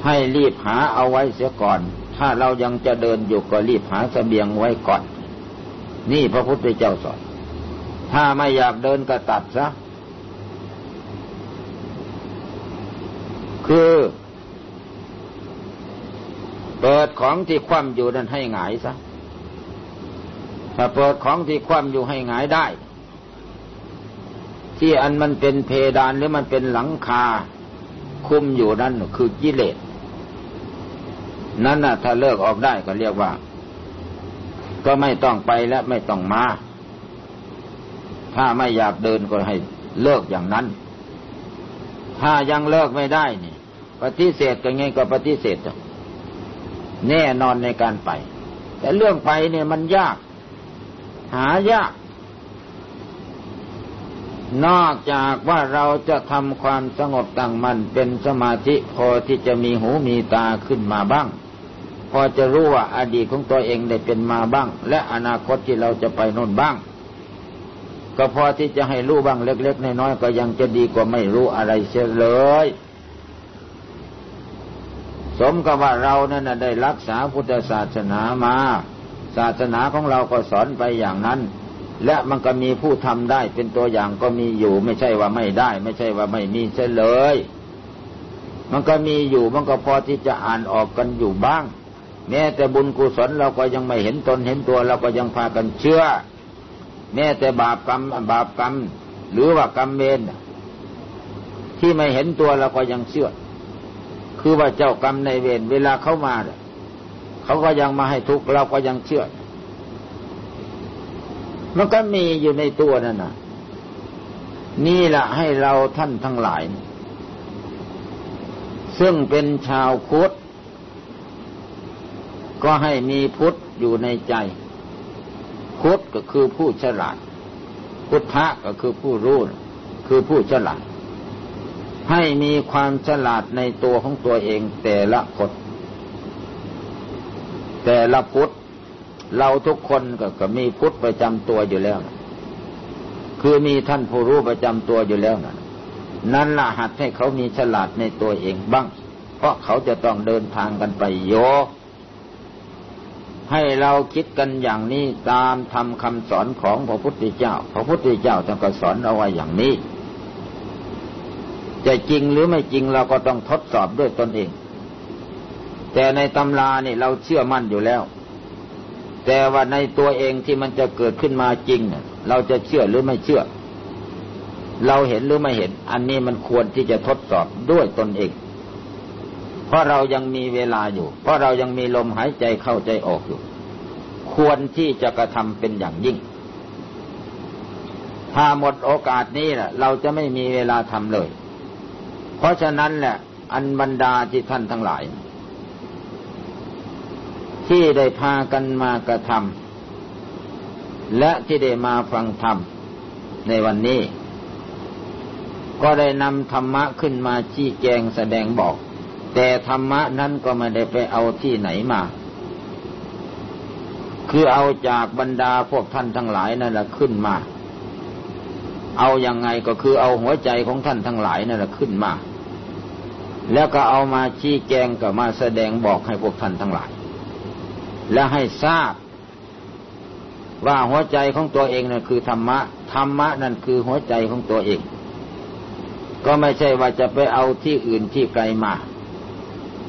Speaker 1: ให้รีบหาเอาไว้เสียก่อน ถ้าเรายังจะเดินอยู่ก็รีบหาสเสบียงไว้ก่อน นี่พระพุทธเจ้าสอน ถ้าไม่อยากเดินก็ตัดซะ คือ เปิดของที่คว่ำอยู่นั้นให้หงายซะ ถ้าเปิดของที่คว่ำอยู่ให้หงายได้ ที่อันมันเป็นเพดานหรือมันเป็นหลังคาคุมอยู่นั่นคือกิเลส นั้นน่ะถ้าเลิกออกได้ก็เรียกว่า ก็ไม่ต้องไปและไม่ต้องมา ถ้าไม่อยากเดินก็ให้เลิกอย่างนั้น ถ้ายังเลิกไม่ได้นี่ปฏิเสธก็ไงก็ปฏิเสธแน่นอนในการไป แต่เรื่องไปเนี่ยมันยาก หายาก นอกจากว่าเราจะทำความสงบตั้งมันเป็นสมาธิพอที่จะมีหูมีตาขึ้นมาบ้าง พอจะรู้ว่าอดีตของตัวเองได้เป็นมาบ้าง และอนาคตที่เราจะไปโน่นบ้าง ก็พอที่จะให้รู้บ้างเล็กๆน้อยๆก็ยังจะดีกว่าไม่รู้อะไรเสียเลย สมกับว่าเรานั่นได้รักษาพุทธศาสนามา ศาสนาของเราก็สอนไปอย่างนั้น และมันก็มีผู้ทำได้เป็นตัวอย่างก็มีอยู่ ไม่ใช่ว่าไม่ได้ ไม่ใช่ว่าไม่มีเสียเลย มันก็มีอยู่มันก็พอที่จะอ่านออกกันอยู่บ้าง แม้แต่บุญกุศลเราก็ยังไม่เห็นตนเห็นตัวเราก็ยังพากันเชื่อ แม้แต่บาปกรรมบาปกรรม หรือว่ากรรมเมนที่ไม่เห็นตัวเราก็ยังเชื่อ คือว่าเจ้ากรรมในเวรเวลาเข้ามาเขาก็ยังมาให้ทุกข์เราก็ยังเชื่อ มันก็มีอยู่ในตัวนั่นนะนี่แหละให้เราท่านทั้งหลาย ซึ่งเป็นชาวคุด ก็ให้มีพุทธอยู่ในใจ พุทธก็คือผู้ฉลาด พุทธะก็คือผู้รู้ คือผู้ฉลาด ให้มีความฉลาดในตัวของตัวเองแต่ละคนแต่ละพุทธเราทุกคนก็กมีพุทธประจำตัวอยู่แล้วคือมีท่านผู้รู้ประจำตัวอยู่แล้วนะนั่นละหัดให้เขามีฉลาดในตัวเองบ้าง เพราะเขาจะต้องเดินทางกันไปโย ให้เราคิดกันอย่างนี้ตามทำคำสอนของพระพุทธเจ้า พระพุทธเจ้าท่านก็สอนเอาไว้อย่างนี้ จะจริงหรือไม่จริงเราก็ต้องทดสอบด้วยตนเอง แต่ในตำรานี่เราเชื่อมั่นอยู่แล้ว แต่ว่าในตัวเองที่มันจะเกิดขึ้นมาจริงเราจะเชื่อหรือไม่เชื่อ เราเห็นหรือไม่เห็น อันนี้มันควรที่จะทดสอบด้วยตนเอง เพราะเรายังมีเวลาอยู่ เพราะเรายังมีลมหายใจเข้าใจออกอยู่ ควรที่จะกระทำเป็นอย่างยิ่ง ถ้าหมดโอกาสนี้แหละเราจะไม่มีเวลาทำเลย เพราะฉะนั้นแหละ อันบรรดาที่ท่านทั้งหลาย ที่ได้พากันมากระทำและที่ได้มาฟังธรรมในวันนี้ ก็ได้นำธรรมะขึ้นมาชี้แจงแสดงบอก แต่ธรรมะนั้นก็ไม่ได้ไปเอาที่ไหนมา คือเอาจากบรรดาพวกท่านทั้งหลายนั่นแหละขึ้นมา เอาอยัางไงก็คือเอาหัวใจของท่านทั้งหลายนั่นแหละขึ้นมา แล้วก็เอามาชี้แจงกับมาแสดงบอกให้พวกท่านทั้งหลาย และให้ทราบ ว่าหัวใจของตัวเองนั่นคือธรรมะ ธรรมะนั่นคือหัวใจของตัวเอง ก็ไม่ใช่ว่าจะไปเอาที่อื่นที่ไกลมา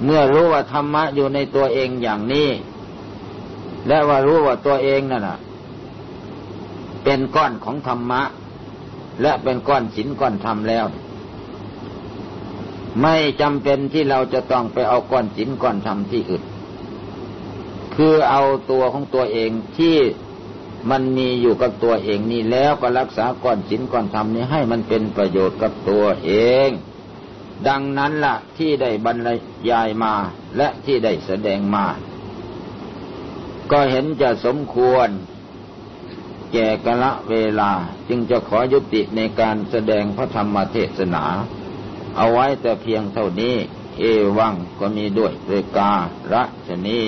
Speaker 1: เมื่อรู้ว่าธรรมะอยู่ในตัวเองอย่างนี้ และว่ารู้ว่าตัวเองนั่นนะเป็นก้อนของธรรมะ และเป็นก้อนศีลก้อนธรรมแล้ว ไม่จำเป็นที่เราจะต้องไปเอาก้อนศีลก้อนธรรมที่อื่นคือเอาตัวของตัวเองที่มันมีอยู่กับตัวเองนี่แล้วก็รักษาก้อนศีลก้อนธรรมนี้ให้มันเป็นประโยชน์กับตัวเอง ดังนั้นละ่ะที่ได้บรรยายมาและที่ได้แสดงมา ก็เห็นจะสมควร แก่กะละเวลาจึงจะขอยุติในการแสดงพระธรรมเทศนา เอาไว้แต่เพียงเท่านี้ เอวังก็มีด้วยเวการะชนี